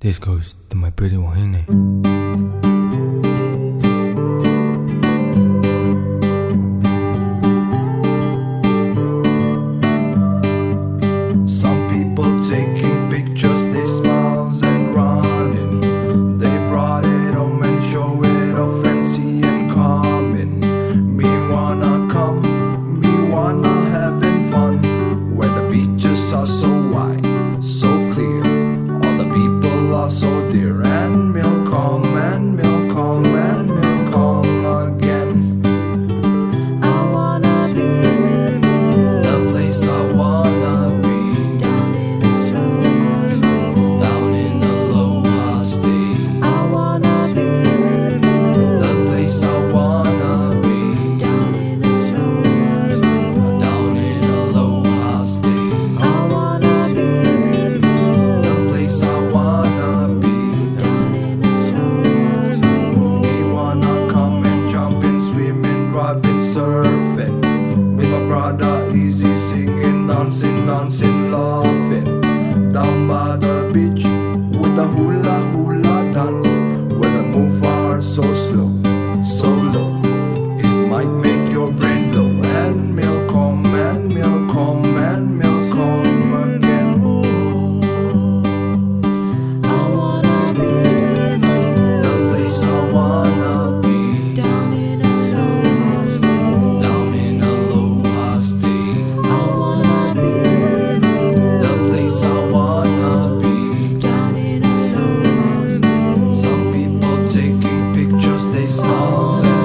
This goes to my pretty Wahine. so dear and milk. surfing with my brother easy singing dancing dancing laughing. Down by the beach with the hula hula dance. Where the move are so slow so mãos.